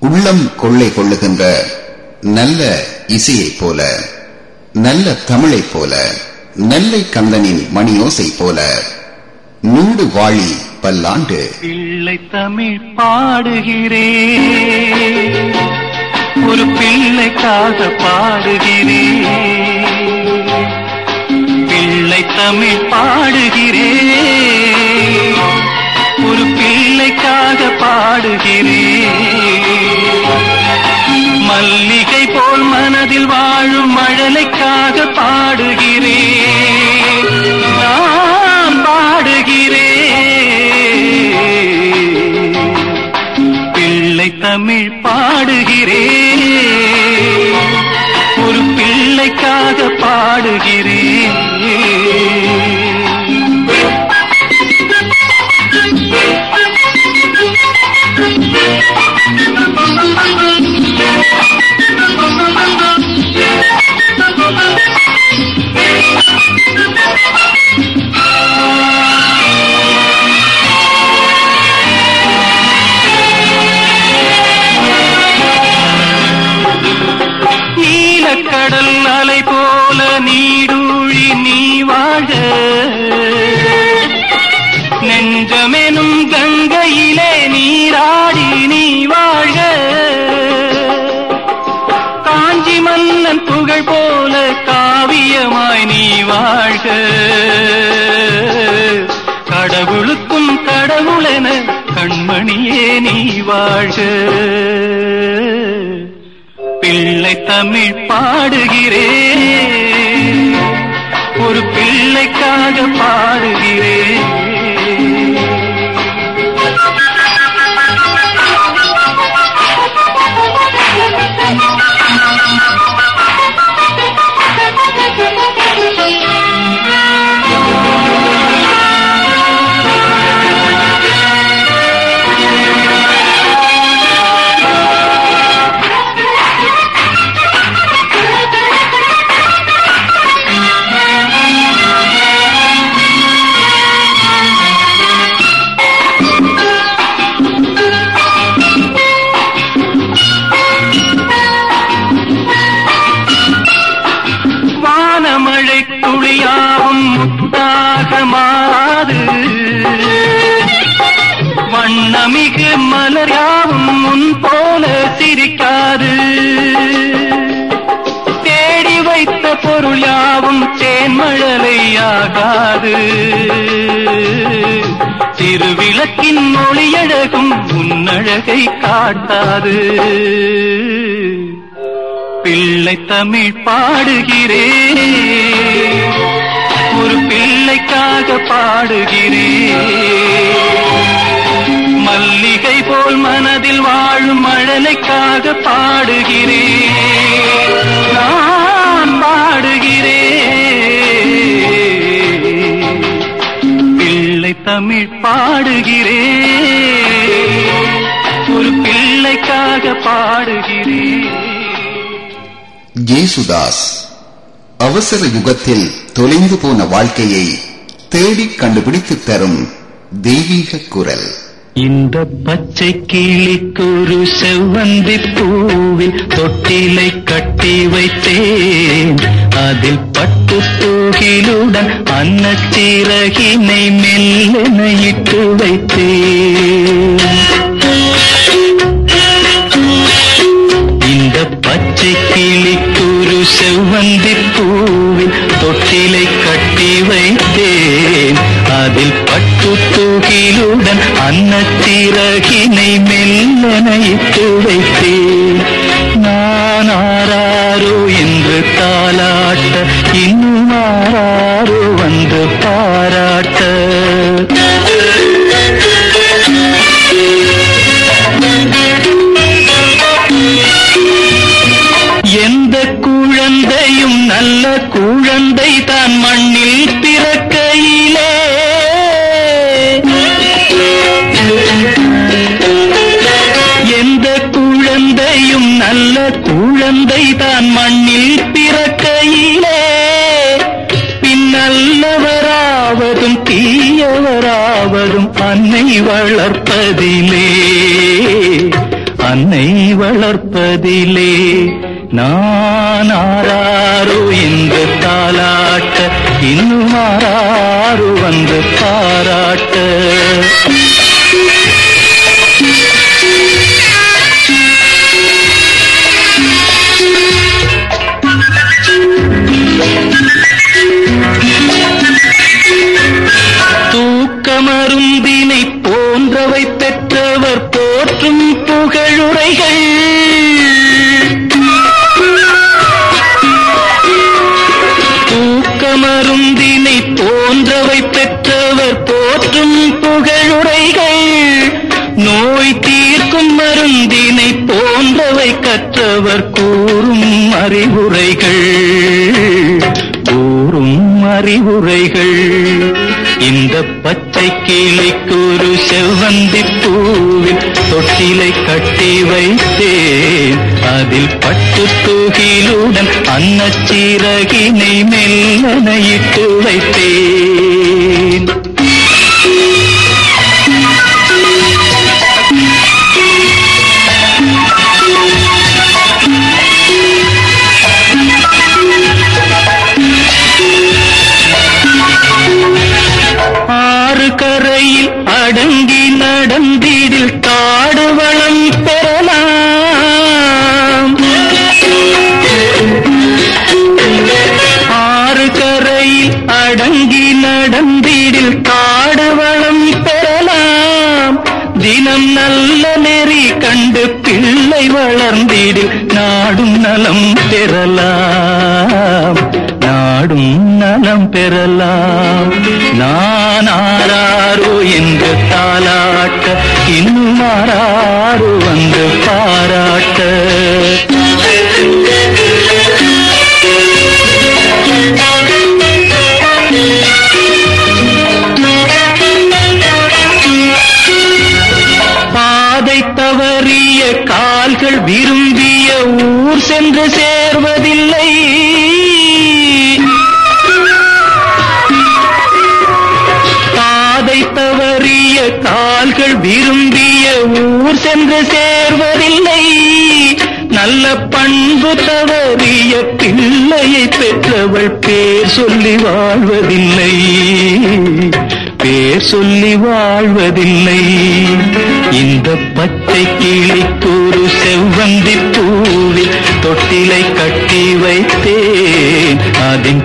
உள்ளம் கொள்ளை கொள்ளுகின்ற நல்ல இசையைப் போல நல்ல தமிழைப் போல நெல்லை கந்தனின் மணியோசை போல நூடு வாழி பல்லாண்டு. பிள்ளை தமிழ் பாடுகிறே ஒரு பிள்ளைக்காக பாடுகிறே. பிள்ளை தமிழ் பாடுகிறே ஒரு பிள்ளைக்காக பாடுகிறேன் மல்லிகை போல் மனதில் வாழும் மழலைக்காக பாடுகிறேன். நான் பாடுகிறேன். பிள்ளை தமிழ் பாடுகிறேன். ஒரு பிள்ளைக்காக பாடுகிறேன். கண்மணியே நீ வாழ்க. பிள்ளை தமிழ் பாடுகிறேன் ஒரு பிள்ளைக்காக பாடுகிறேன் தேன்மழலையாகாது திருவிளக்கின் ஒளியழகும் உன்னழகை காட்டாது. பிள்ளை தமிழ் பாடுகிறேன் ஒரு பிள்ளைக்காக பாடுகிறேன் மல்லிகை போல் மனதில் வாழும் மழலைக்காக பாடுகிறேன் நான் பாடுகிறேன் தமிழ் பாடுகிறேன். ஒரு பிள்ளைக்காக பாடுகிறேன். ஜேசுதாஸ் அவசர யுகத்தில் தொலைந்து போன வாழ்க்கையை தேடி கண்டுபிடித்து தரும் தெய்வீக குரல். இந்த பச்சை கிளிக்கொரு செவ்வந்தி பூவில் தொட்டிலை கட்டி வைத்தேன். அதில் பட்டு புத்தூகிலுடன் அன்னச்சிறகினை மெல்லனையிட்டு வைத்தேன் இந்த பச்சை கிளிக்குரு செவ்வந்தி பூவில் தொட்டிலை கட்டி வைத்தேன். காதில் பட்டு தூகிலுடன் அன்னத்திறகினை மெல்லனைத்து இட்டு வைத்தேன் நான் ஆராரோ என்று தாளாட்ட இன்னும் ஆராரோ வந்து பாராட்ட. வளர்ப்பதிலே அன்னை வளர்ப்பதிலே நான் ஆராரோ என்று தாலாட்ட இன்னும் ஆறாறு வந்து பாராட்ட. அறிவுரைகள் கூறும் அறிவுரைகள். இந்த பச்சை கிளிக்கு ஒரு செவ்வந்தி பூவில் தொட்டிலை கட்டி வைத்தேன். அதில் பட்டு தூகிலுடன் அன்னச்சீரகினை மெல்லனையிட்டு வைத்தேன். பெறலாம் நான் ஆராரோ என்று தாளாட்ட இன்னும் ஆறாரோ வந்து பாராட்ட. பாதை தவறிய கால்கள் விரும்பிய ஊர் சென்று தவறிய பிள்ளையை பெற்றவள் பேர் சொல்லி வாழ்வதில்லை. பேர் சொல்லி வாழ்வதில்லை. இந்த பச்சை கிளிக்கு ஒரு செவ்வந்தி பூவில் தொட்டிலை கட்டி வைத்தேன். அதன்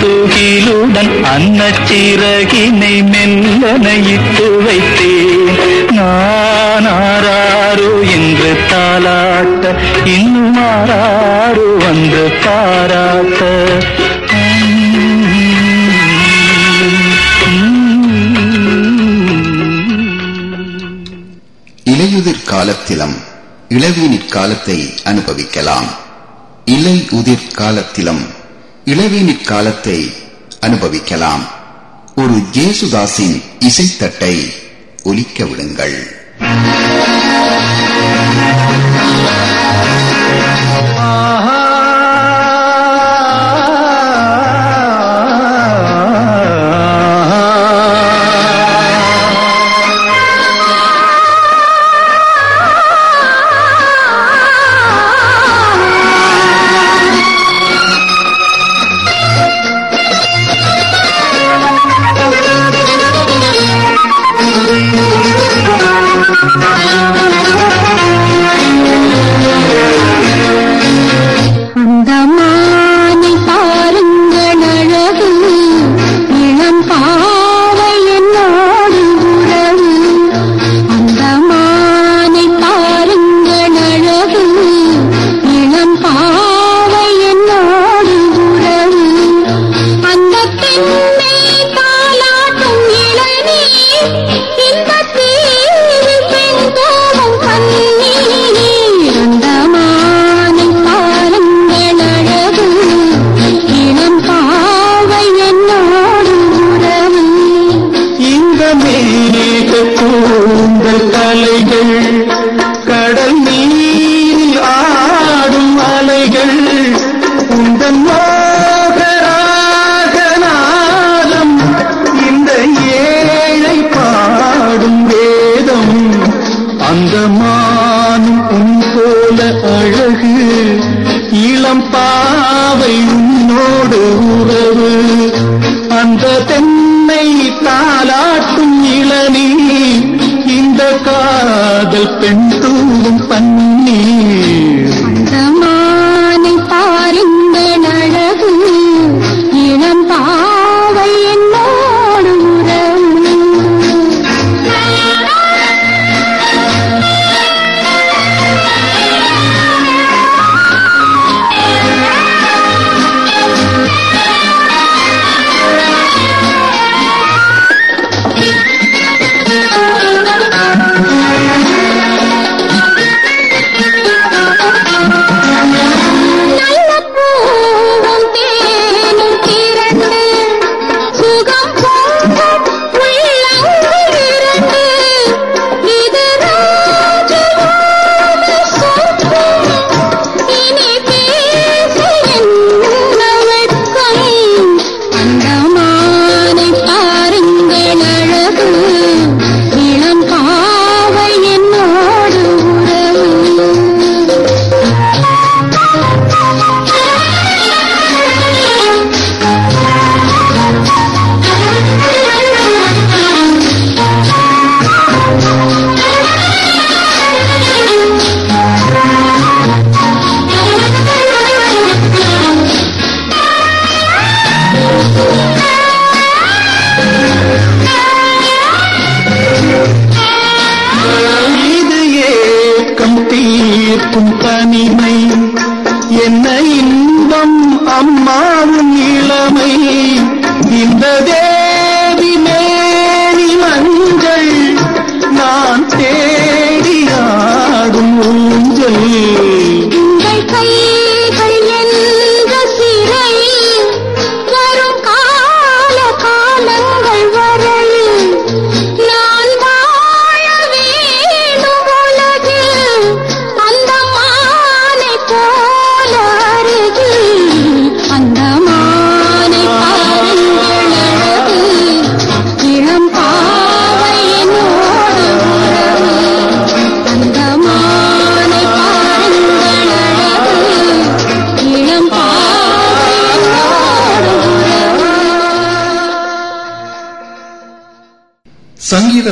தூகிலுடன் அன்னச்சிறகினை மெல்லனையிட்டு வைத்தேன் நான் ஆராரோ என்று தாளாட்ட இன்னும் ஆராரோ வந்து பாராட்ட. இலையுதிர் காலத்திலும் இளவீனிற் காலத்தை அனுபவிக்கலாம். இலை உதிர் காலத்திலும் இளவேனிற் காலத்தை அனுபவிக்கலாம். ஒரு ஜேசுதாஸின் இசைத்தட்டை ஒலிக்க விடுங்கள்.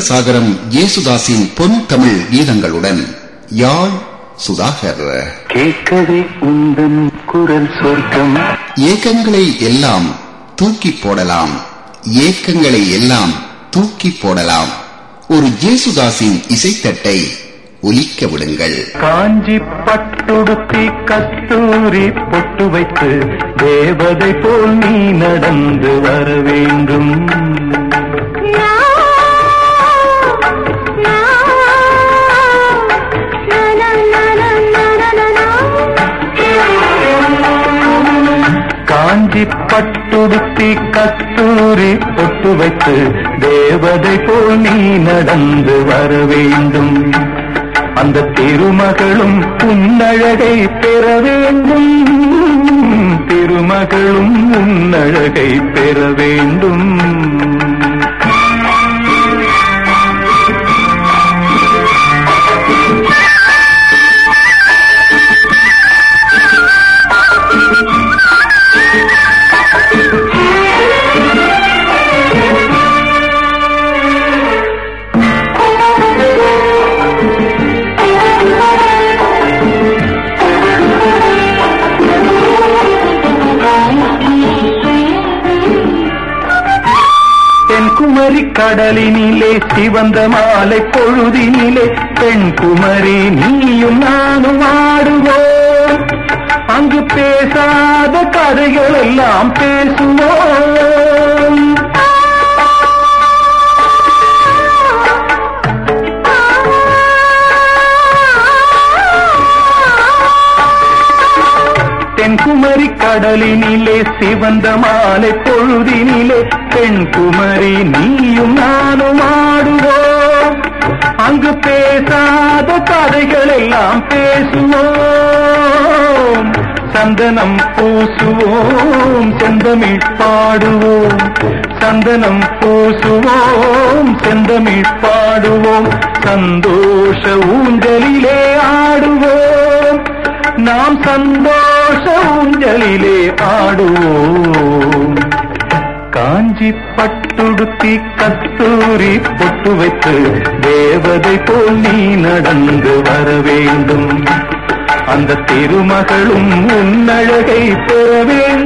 சாகரம் இயேசுதாஸின் பொன் தமிழ் கீதங்களுடன். யாழ் சுதாகர். கேட்கவே உந்தன் குரல் சொர்க்கம். ஏக்கங்களை எல்லாம் தூக்கி போடலாம். ஏக்கங்களை எல்லாம் தூக்கி போடலாம். ஒரு ஜேசுதாஸின் இசைத்தட்டை ஒலிக்க விடுங்கள். காஞ்சி பட்டுடுத்தி கஸ்தூரி பொட்டு வைத்து தேவதை போல் நீ நடந்து வர வேண்டும். பட்டுடுத்தி கத்தூரி பொட்டு வைத்து தேவதை போல் நீ நடந்து வர வேண்டும். அந்த திருமகளும் உன்னழகை பெற வேண்டும். திருமகளும் உன்னழகை பெற வேண்டும். கடலினிலே சிவந்த மாலை பொழுதினிலே. பெண் குமரி நீயும் நானும் ஆடுவோம். அங்கு பேசாத கதைகள் எல்லாம் பேசுவோம் தென்குமரி கடலினிலே சிவந்த மாலை பொழுதினிலே. பெண் குமரி நீயும் நானும் ஆடுவோம். அங்கு பேசாத கதைகள் எல்லாம் பேசுவோம். சந்தனம் பூசுவோம் செந்தமிழ் பாடுவோம். சந்தனம் பூசுவோம் செந்தமிழ் பாடுவோம். சந்தோஷ ஊஞ்சலிலே ஆடுவோம். நாம் சந்தோஷ ஊஞ்சலிலே ஆடுவோம். காஞ்சி பட்டுடுத்தி கத்தூரி பொட்டு வைத்து தேவதை போல் நீ நடந்து வர வேண்டும். அந்த திருமகளும் உன்னழகை பெற வேண்டும்.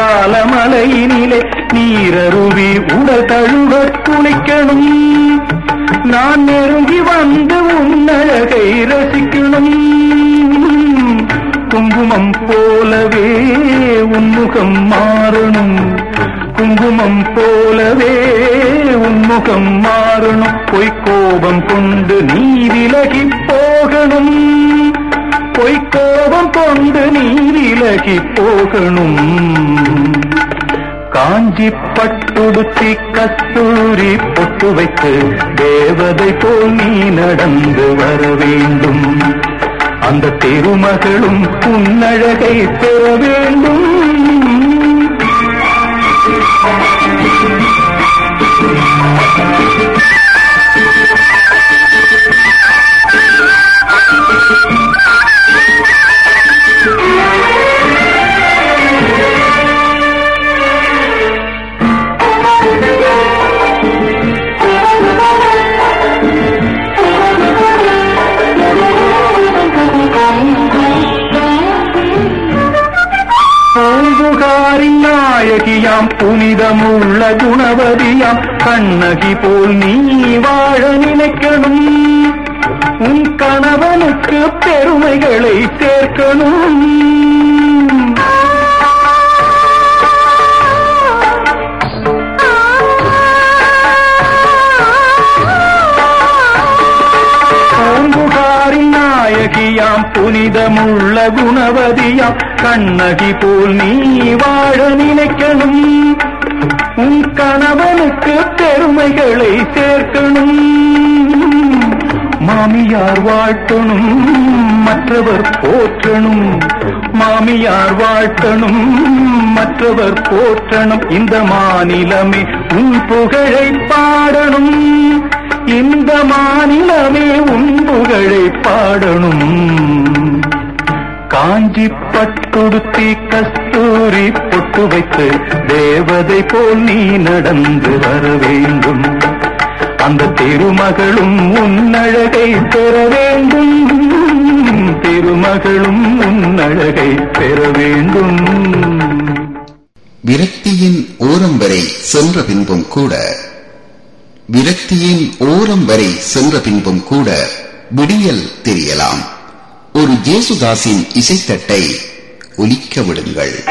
திருக்குற்றால மலையினிலே நீரருவி உடல் தழுவ துணிக்கணும். நான் நெருங்கி வந்து உன்னழகை ரசிக்கணும். குங்குமம் போலவே உன்முகம் மாறணும். குங்குமம் போலவே உன்முகம் மாறணும். பொய்க்கோபம் கொண்டு நீ விலகி போகணும். பொய்க்கோ கொண்டு நீரிலகி போகணும் காஞ்சி பட்டுடுத்தி கத்தூரி பொட்டு வைத்து தேவதை போல் நீ நடந்து வர வேண்டும் அந்த திருமகளும் உன்னழகை பெற வேண்டும் Thank you. இதமுள்ள குணவதியாம் கண்ணகி போல் நீ வாழ நினைக்கணும். உன் கணவனுக்கு பெருமைகளை சேர்க்கணும். நாயகியாம் புனிதமுள்ள குணவதியாம் கண்ணகி போல் நீ வாழ நினைக்கணும். உன் கணவனுக்கு பெருமைகளை சேர்க்கணும். மாமியார் வாழ்த்தணும் மற்றவர் போற்றணும். மாமியார் வாழ்த்தணும் மற்றவர் போற்றணும். இந்த மாநிலமே உன் புகழை பாடணும். இந்த மாநிலமே உன் புகழை பாடணும். காஞ்சி பட்டுடுத்தி கஸ்தூரி பொட்டு வைத்து தேவதை போல் நீ நடந்து வர வேண்டும். அந்த திருமகளும் உன்னழகை பெற வேண்டும். திருமகளும் உன்னழகை பெற வேண்டும். விரக்தியின் ஓரம் வரை சென்ற பின்பும் கூட விரக்தியின் ஓரம் வரை சென்ற பின்பும் கூட விடியல் தெரியலாம். ஒரு ஜேசுதாஸின் இசைத்தட்டை ஒலிக்க விடுங்கள்.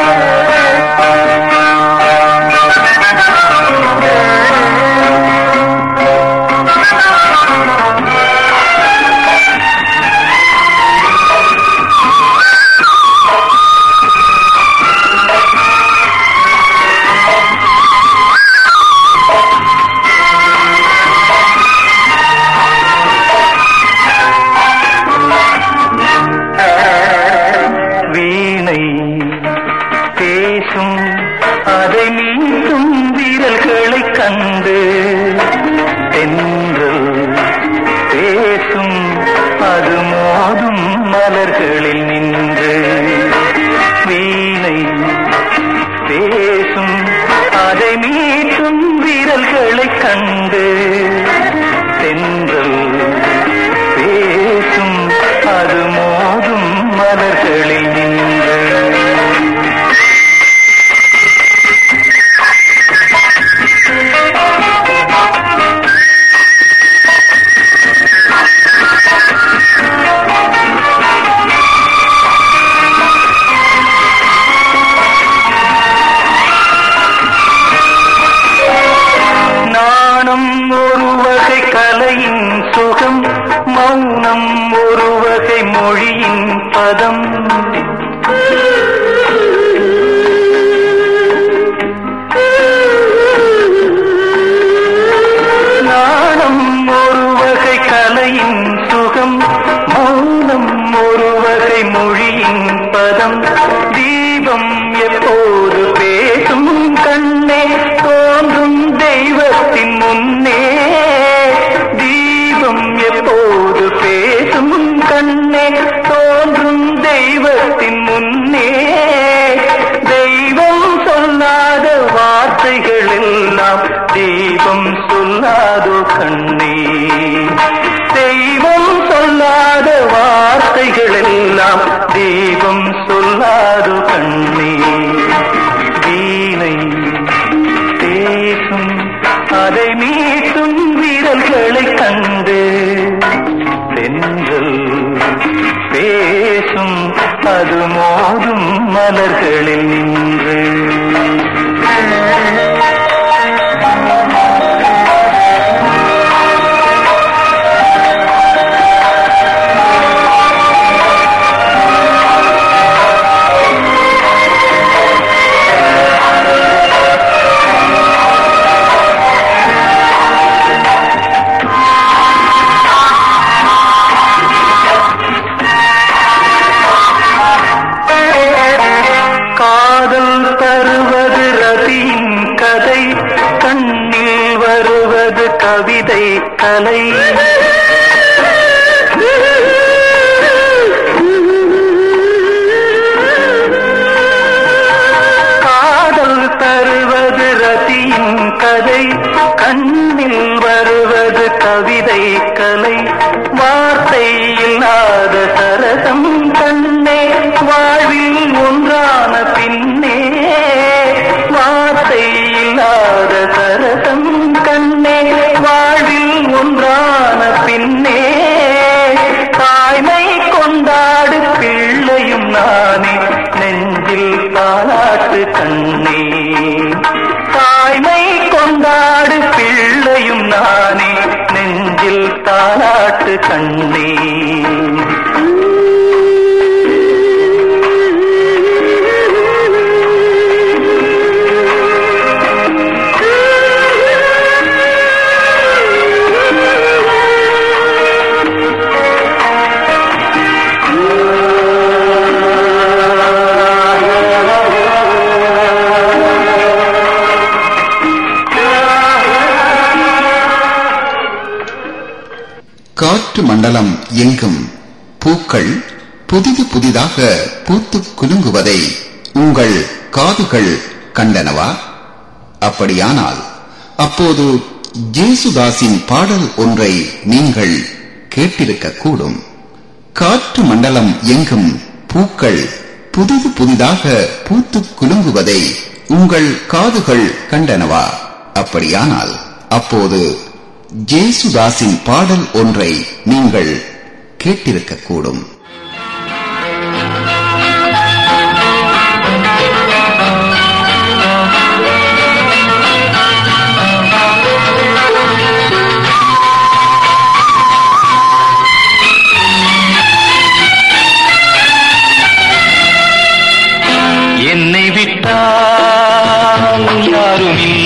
சொல்லாதோ கண்ணே? தெய்வம் சொல்லாத வார்த்தைகள் எல்லாம் தெய்வம் சொல்லாதோ கண்ணே? வீணை பேசும் அதை மீட்டும் வீரர்களை கண்டு தென்றல் பேசும் அது மோதும் மலர்களில் கண்ணே. காற்று மண்டலம் எங்கும் பூக்கள் புதிது புதிதாக பூத்து குலுங்குவதை உங்கள் காதுகள் கண்டனவா? அப்படியானால் அப்போது ஜேசுதாஸின் பாடல் ஒன்றை நீங்கள் கேட்டிருக்க கூடும் காற்று மண்டலம் எங்கும் பூக்கள் புதிது புதிதாக பூத்து குலுங்குவதை உங்கள் காதுகள் கண்டனவா? அப்படியானால் அப்போது ஜேசுதாஸின் பாடல் ஒன்றை நீங்கள் கேட்டிருக்கக்கூடும். என்னை விட்டால் யாரும் இல்லை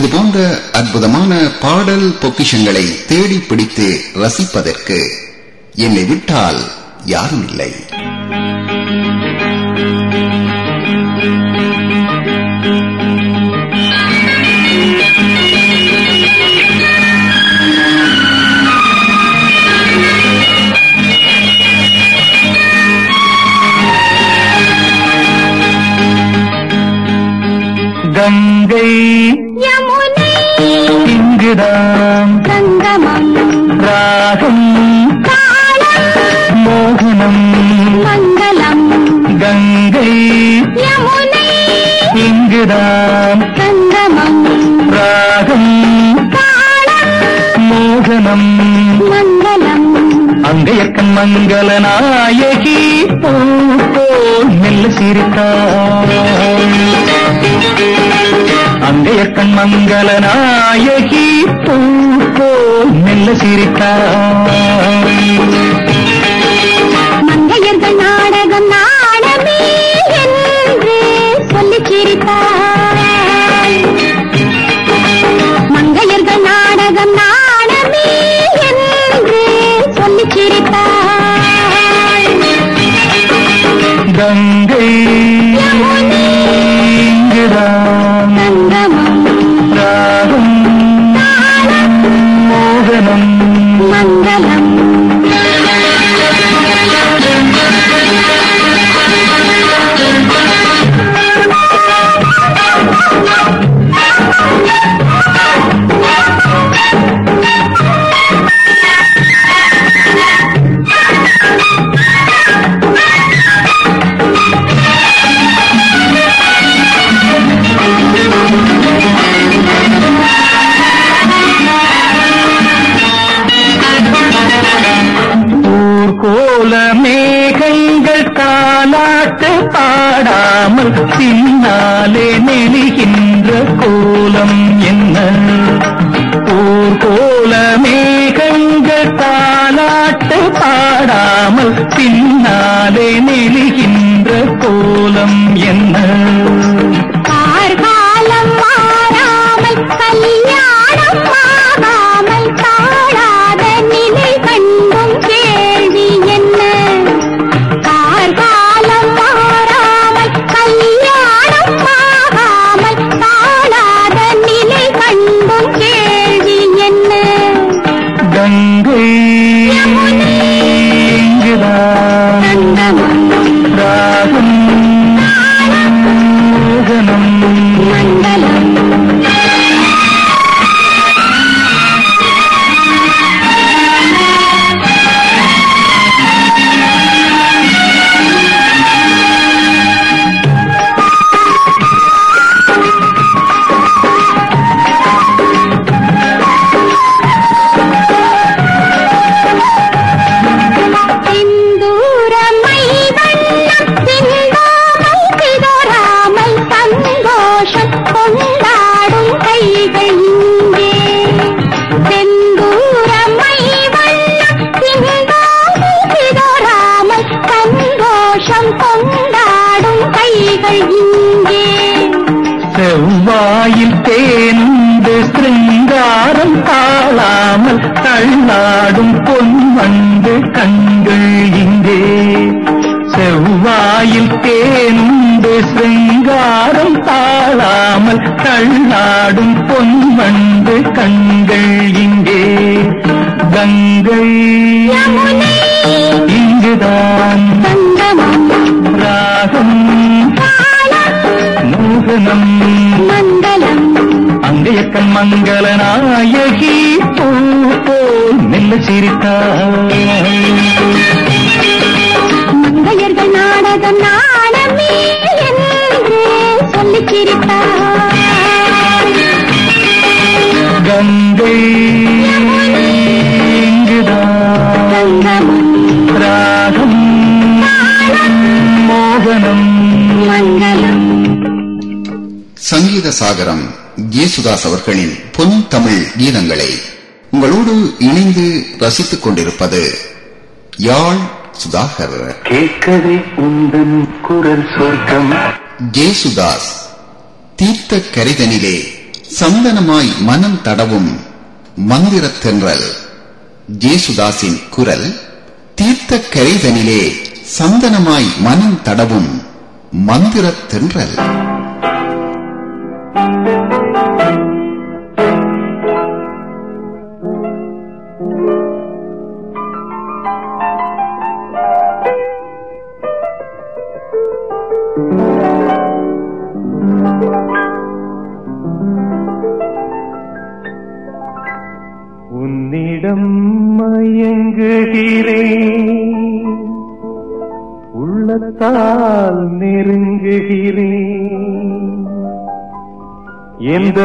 இது போன்ற அற்புதமான பாடல் பொக்கிஷங்களை தேடி பிடித்து ரசிப்பதற்கு என்னை விட்டால் யாரும் இல்லை. கங்கை சங்கீதம் சங்கமம் ராகம் மோகனம் மங்களம் கங்கை யமுனை இங்குதான். சங்கமம் ராகம் மோகனம் மங்களம். அங்கையக்கன் மங்கள நாயகி போல் மெல்ல சிரித்தாள். மங்கைய கண்மங்கல நாயகி பூ போ மெல்ல சிரித்தாய் ஜேசுதாஸ் அவர்களின் பொன் தமிழ் கீதங்களை உங்களோடு இணைந்து ரசித்துக் கொண்டிருப்பது யாழ் சுதாகர். கேட்கவே உந்தன் குரல் சொர்க்கம். ஜேசுதாஸ் தீர்த்த கரிதனிலே சந்தனமாய் மனம் தடவும் மந்திரத் தென்றல் ஜேசுதாஸின் குரல் தீர்த்த கரிதனிலே சந்தனமாய் மனம் தடவும் மந்திரத் எந்த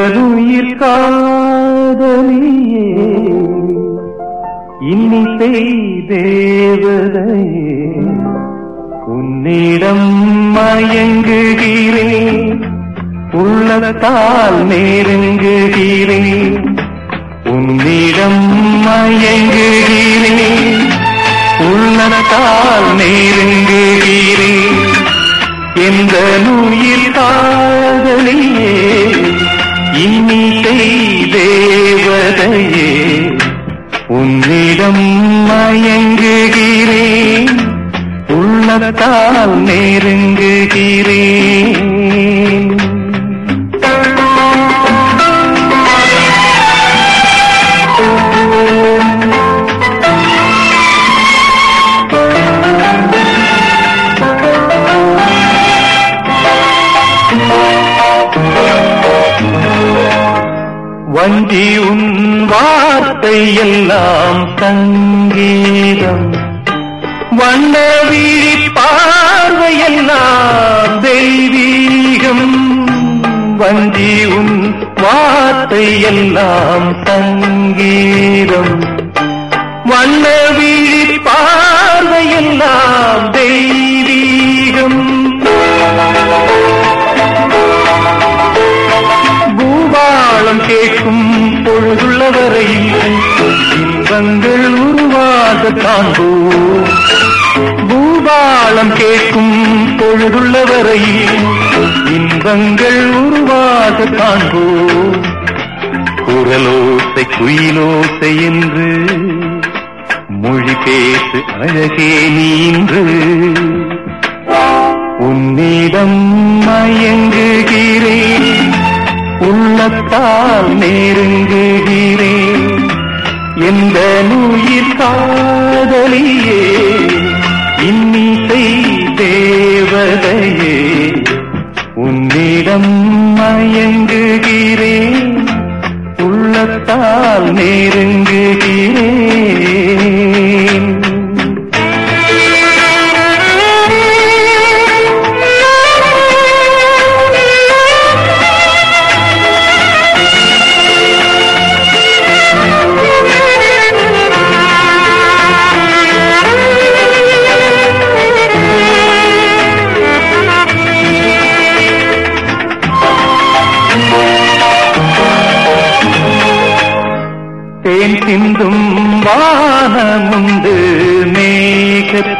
காதலியே இன்னிசை தேவதையே உன்னிடம் மயங்குகிறேன் உள்ளத்தால் நெருங்குகிறேன் இன்னிசை வஞ்சி உன் வார்த்தை எல்லாம் சங்கீதம். வண்ண விழி பார்வையெல்லாம் தெய்வீகம். வஞ்சி உன் வார்த்தை எல்லாம் சங்கீதம். வண்ண விழி பார்வையெல்லாம் பொழுதுள்ள இன்பங்கள் உருவாக காண்போம் பூபாலம் கேட்கும் பொழுதுள்ளவரை இன்பங்கள் உருவாக காண்போம் குரலோசை குயிலோசை என்று மொழி பேசு அழகே நீன்று உன்னிடம் மயங்குகி உள்ளத்தால் நெருங்குகிறேன் எந்த நுயிர் காதலியே இன்னிசை தேவதையே உன்னிடம் மயங்குகிறேன் உள்ளத்தால் நெருங்குகிறேன்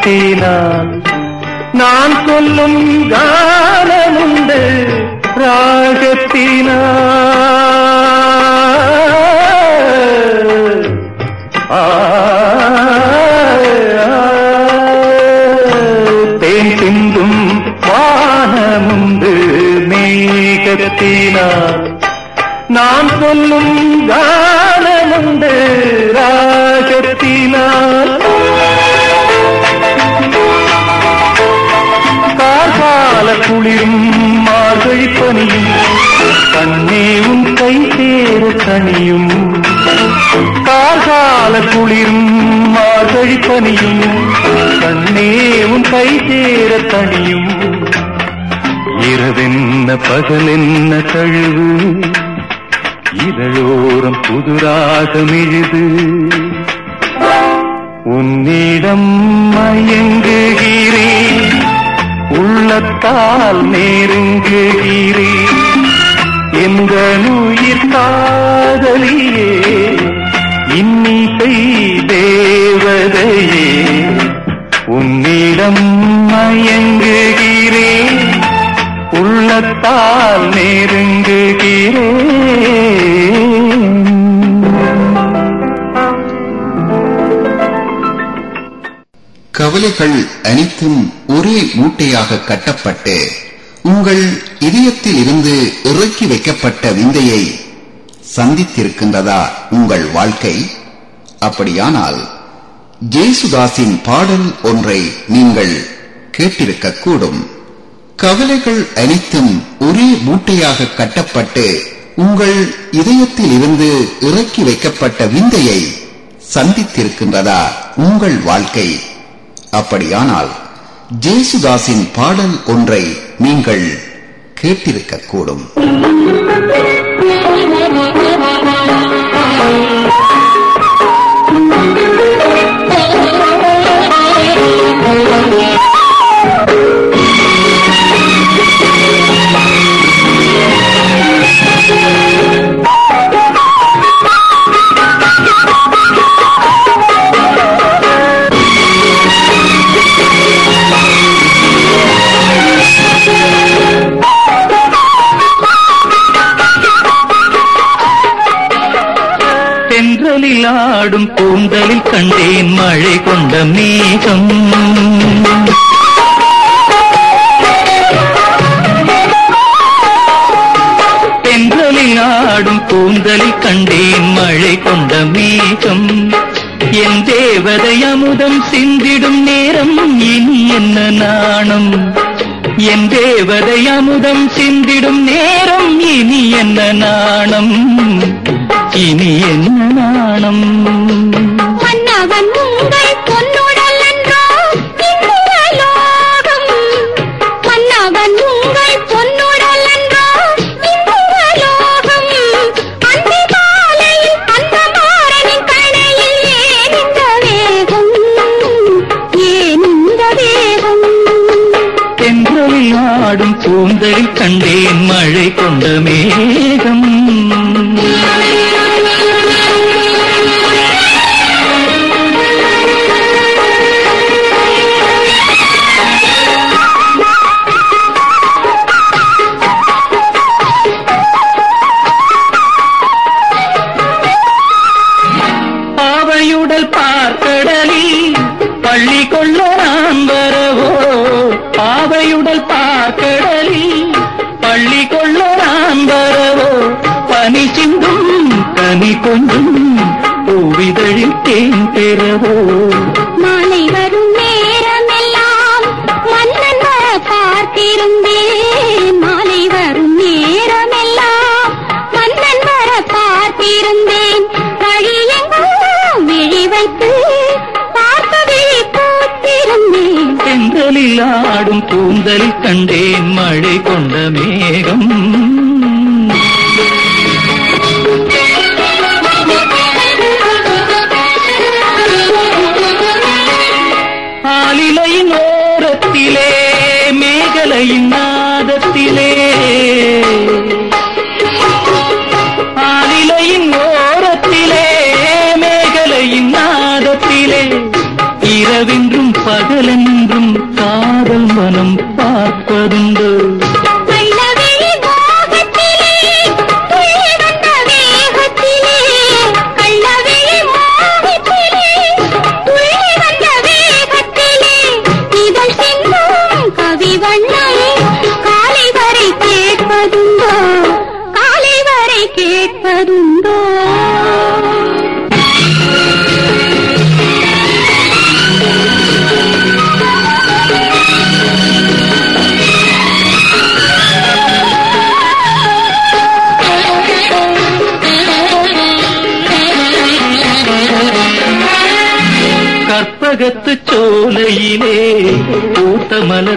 மேகத்தினால் நான் சொல்லும் தனியும். இரவென்ன பகலென்ன தழுவு. இதழோரம் புதுராகமே கவலைகள் அனைத்தும் ஒரே மூட்டையாக கட்டப்பட்டு உங்கள் இதயத்தில் இருந்து இறக்கி வைக்கப்பட்ட விந்தையை சந்தித்திருக்கின்றதா உங்கள் வாழ்க்கை? அப்படியானால் ஜேசுதாஸின் பாடல் ஒன்றை நீங்கள் கேட்டிருக்க கூடும் கவலைகள் அனைத்தும் ஒரே மூட்டையாக கட்டப்பட்டு உங்கள் இதயத்தில் இருந்து இறக்கி வைக்கப்பட்ட விந்தையை சந்தித்திருக்கின்றதா உங்கள் வாழ்க்கை? அப்படியானால் ஜேசுதாஸின் பாடல் ஒன்றை நீங்கள் கேட்டிருக்கக்கூடும். கூந்தலில் கண்டேன் மழை கொண்ட மேகம். தென்றலில் ஆடும் கூந்தலில் கண்டேன் மழை கொண்ட மேகம். என் தேவதை அமுதம் சிந்திடும் நேரம் இனி என்ன நாணம்? என் தேவதை அமுதம் சிந்திடும் நேரம் இனி என்ன நாணம்? இனி என்ன நாணம்?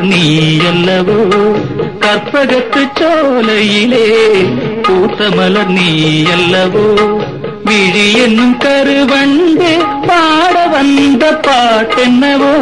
நீ அல்லவோ கற்பகத்து சோலையிலே பூத்த மலர் நீ அல்லவோ விழி என்னும் கருவண்டு பாட வந்த பாட்டென்னவோ?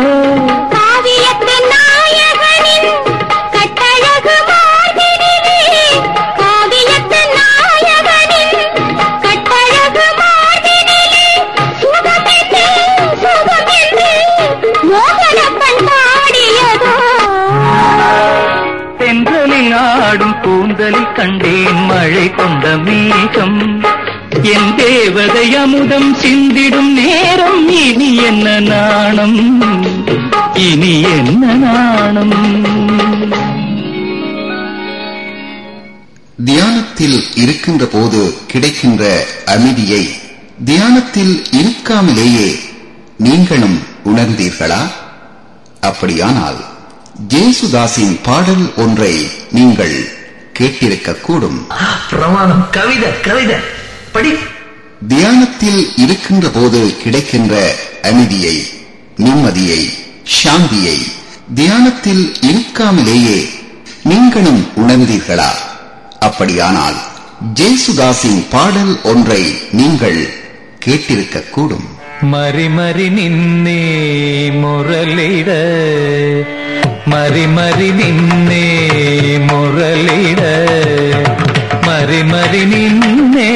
அமுதம் சிந்திடும் நேரம் இனி என்ன நாணம்? இனி என்ன நாணம்? தியானத்தில் இருக்கின்ற போது கிடைக்கின்ற அமைதியை தியானத்தில் இருக்காமலேயே நீங்களும் உணர்ந்தீர்களா? அப்படியானால் ஜேசுதாஸின் பாடல் ஒன்றை நீங்கள் கேட்டிருக்கக்கூடும். பிரமாணம் கவிதை கவிதை. படி. தியானத்தில் இருக்கின்ற போது கிடைக்கின்ற அமைதியை நிம்மதியை சாந்தியை தியானத்தில் இருக்காமலேயே நீங்களும் உணர்ந்தீர்களா? அப்படியானால் ஜெயசுதாசின் பாடல் ஒன்றை நீங்கள் கேட்டிருக்க கூடும் மறிமறி நின்னே முரளிட மறிமறி நின்னே முரளிட. ಮುರಳಿಡ ಮರಿ ಮರಿ ನಿನ್ನೆ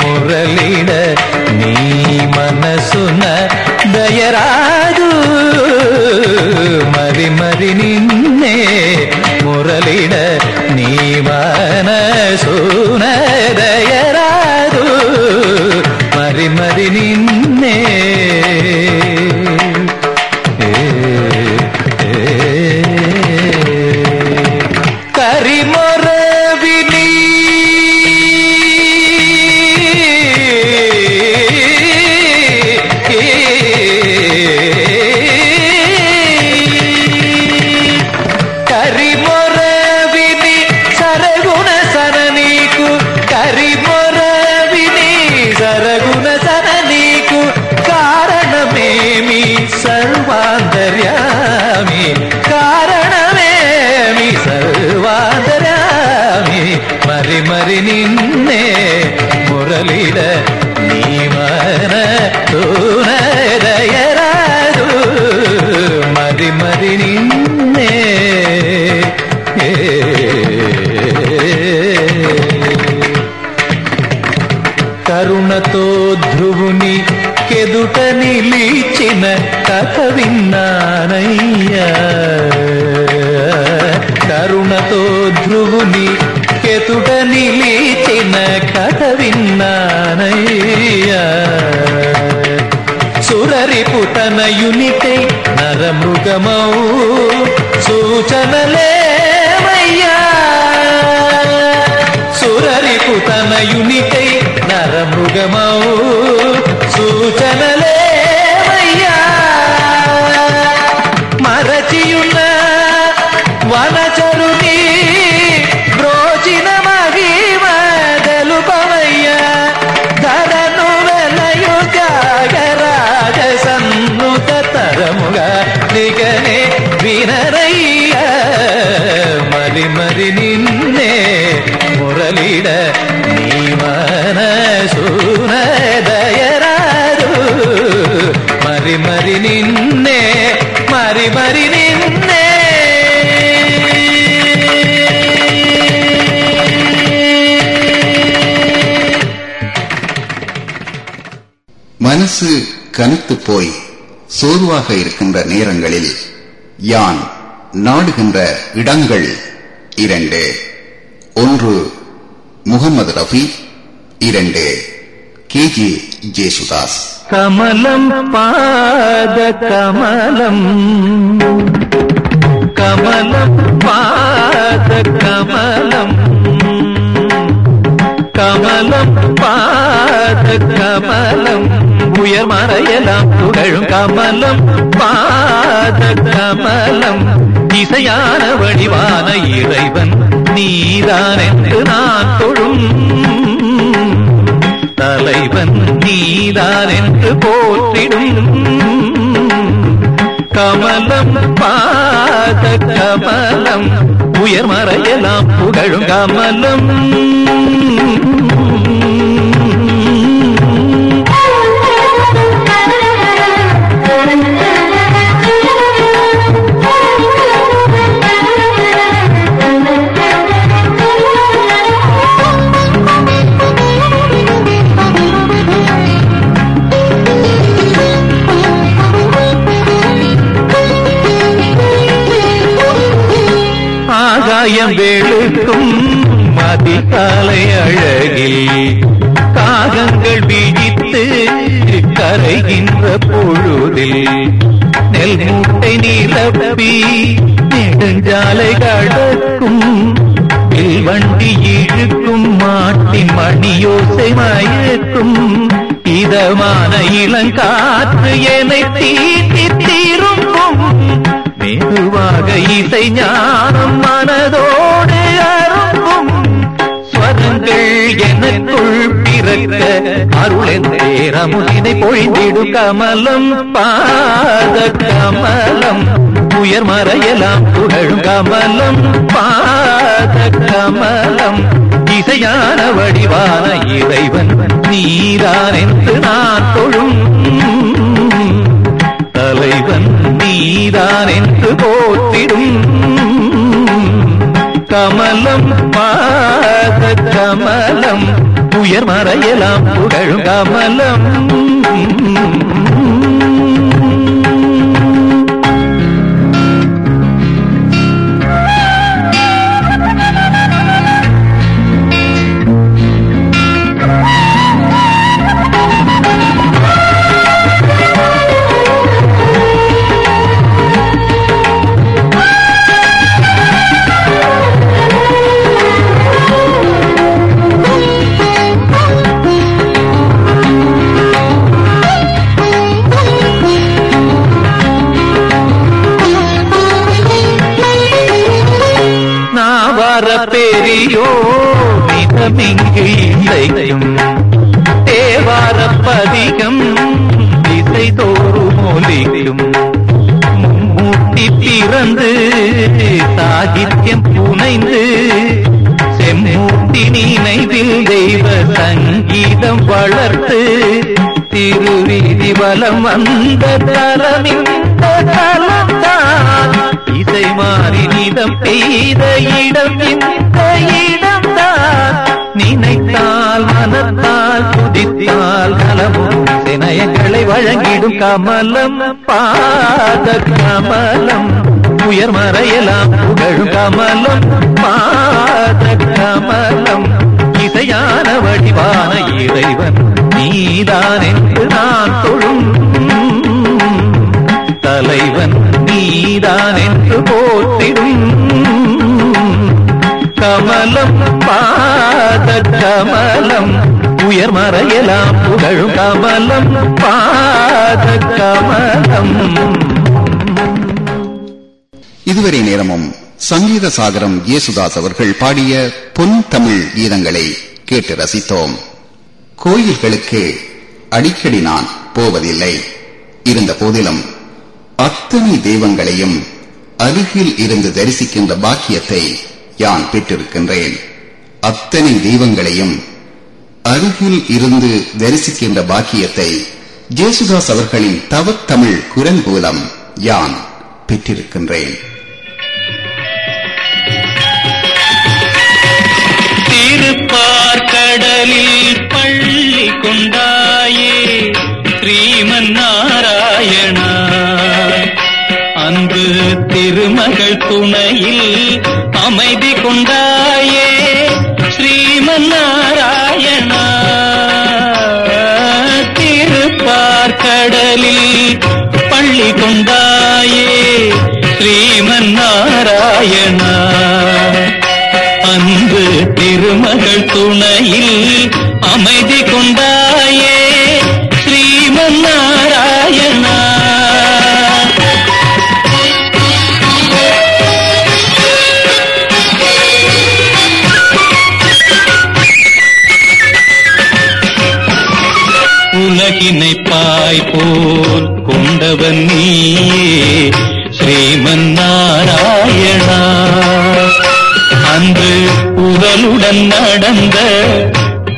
ಮುರಳಿಡ ನೀ ಮನಸ್ಸುನ ದಯರಾದು ಮರಿ ಮರಿ ನಿನ್ನೆ ಮುರಳಿಡ ನೀ ಮನಸ್ಸುನ நின் తనయునికై నరమృగమౌ సూచనలేమయ్యా. సురరిపు తనయునికై నరమృగమౌ సూచనలేమయ్యా ಮರಿ ನಿನ್ನೆ ಮರಿ ಮರಿ மனசு கனத்து போய் சோர்வாக இருக்கின்ற நேரங்களில் யான் நாடுகின்ற இடங்கள் இரண்டு. ஒன்று முகமது ரஃபி. இரண்டு கே ஜே. ஜேசுதாஸ். கமலம் பாத கமலம். கமலம் பாத கமலம். கமலம் பாத கமலம். உயர் மறையலாம் புகழும் கமலம் பாத கமலம். இசையான வடிவான இறைவன் நீதான் என்று நான் தொழும். தலைவன் நீதான் என்று போற்றிடும். கமலம் பாத கமலம் உயர்மறையெல்லாம் புகழும் கமலம். ஆகாயம் வெளுக்கும் மதிக்காலை அழகில் காகங்கள் விழித்து கரைகின்ற பொழுதில் நெல் மூட்டை நிரப்பி நெடுஞ்சாலை கடக்கும் வண்டி இழுக்கும் மாட்டின் மணியோசை மயக்கும் இதமான இளங்காற்று என்னை தீட்டி தீரும் மெதுவாக இசை ஞானம் பிறக்க அருளெந்தேரமுதினை பொழிந்திடு கமலம் பாத கமலம் உயர் மறையலாம் புகழும் கமலம் பாத கமலம் இசையான வடிவான இறைவன் நீதான் என்று நான் தொழும். தலைவன் நீதான் என்று போற்றிடும். கமலம் பாத கமலம் உயர் மறையலாம் புகழும் கமலம். நாவர பெரியோ மிதமிங்கு இல்லையும். தேவார பதிகம் திசை தோறும் ஒலிக்கும். மும்மூர்த்தி பிறந்து சாகித்யம் புனைந்து செம்மூர்த்தி நினைவில் தெய்வ சங்கீதம் வளர்த்து திருவிதி வலம் வந்த தலமிந்த தரம் பெய்த இடம் இந்த இடம் தான் நினைத்தால் மனத்தால் துதித்தால் நலமும் சினயங்களை வழங்கிடும் கமலம் பாத கமலம். உயர் மறையலாம் புகழும் கமலம் பாத கமலம். இசையான வடிவான இறைவன் நீதான் என்று நான் தொழும். தலைவன் நீதான் என்று போற்றிடும். கமலம் பாத கமலம் உயர் மறையலாம் புகழும் கமலம் பாத கமலம். இதுவரை நேரமும் சங்கீத சாகரம் இயேசுதாஸ் அவர்கள் பாடிய பொன் தமிழ் கீதங்களை கேட்டு ரசித்தோம். கோயில்களுக்கு அடிக்கடி நான் போவதில்லை. இருந்த போதிலும் அத்தனை தெய்வங்களையும் அருகில் இருந்து தரிசிக்கின்ற பாக்கியத்தை யான் பெற்றிருக்கின்றேன். அத்தனை தெய்வங்களையும் அருகில் இருந்து தரிசிக்கின்ற பாக்கியத்தை ஜேசுதாஸ் அவர்களின் தவத்தமிழ் குரல் மூலம் யான் பெற்றிருக்கின்றேன். திருப்பார்கடலில் பள்ளி கொண்டாயே ஸ்ரீமன் நாராயணா. திருமகள் துணையில் அமைதி கொண்டாயே ஸ்ரீமன் நாராயணா திருப்பார்கடலில் பள்ளி கொண்டாயே ஸ்ரீமன் நாராயணா அன்பு திருமகள் துணையில் உலகினை போல் கொண்டவன் நீயே ஸ்ரீமன் நாராயணா அன்று உடலுடன் நடந்த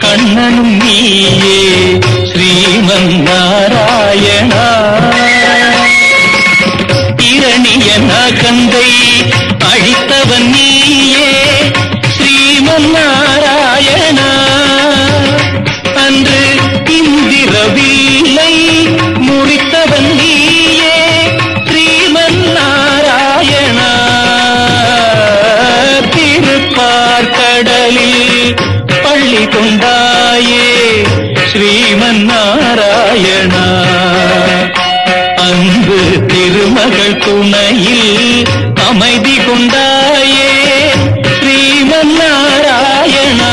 கண்ணனும் நீயே ஸ்ரீமன் நாராயணா இரணியன் அகந்தை அழித்தவன் நீயே ஸ்ரீமன் திருமகள் துணையில் அமைதி கொண்டாயே ஸ்ரீமன் நாராயணா.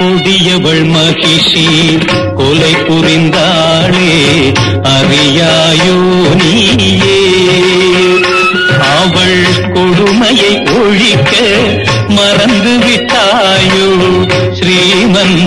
கொடியவள் மகிஷி கொலை புரிந்தாளே அறியாயோ நீயே. மறந்து விட்டாயோ ஸ்ரீமன்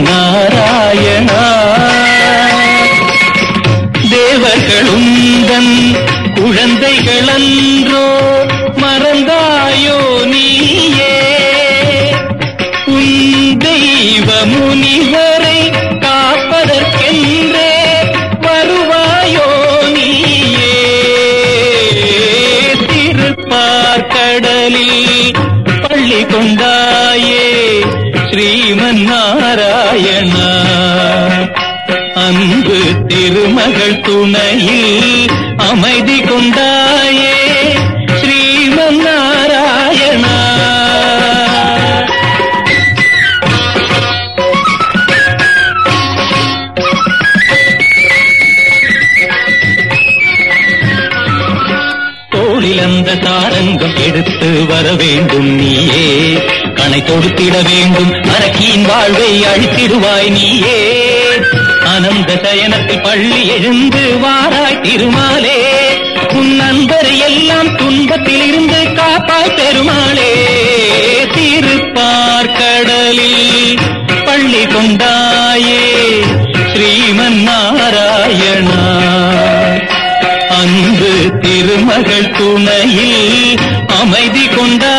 திருமகள் துணையில் அமைதி கொண்டாயே ஸ்ரீமன் நாராயணா தோளில் அந்த தாரங்கம் எடுத்து வர வேண்டும் நீயே. கணை தொடுத்திட வேண்டும். அரக்கியின் வாழ்வை அழித்திடுவாய் நீயே. அனந்த சயனத்தில் பள்ளி எழுந்து வாராய் திருமாலே. உன் நண்பர் எல்லாம் துன்பத்தில் இருந்து காப்பாய் பெருமாளே திருப்பார்கடலில் பள்ளி கொண்டாயே. ஸ்ரீமன் நாராயணா. அன்பு திருமகள் துணையில் அமைதி கொண்ட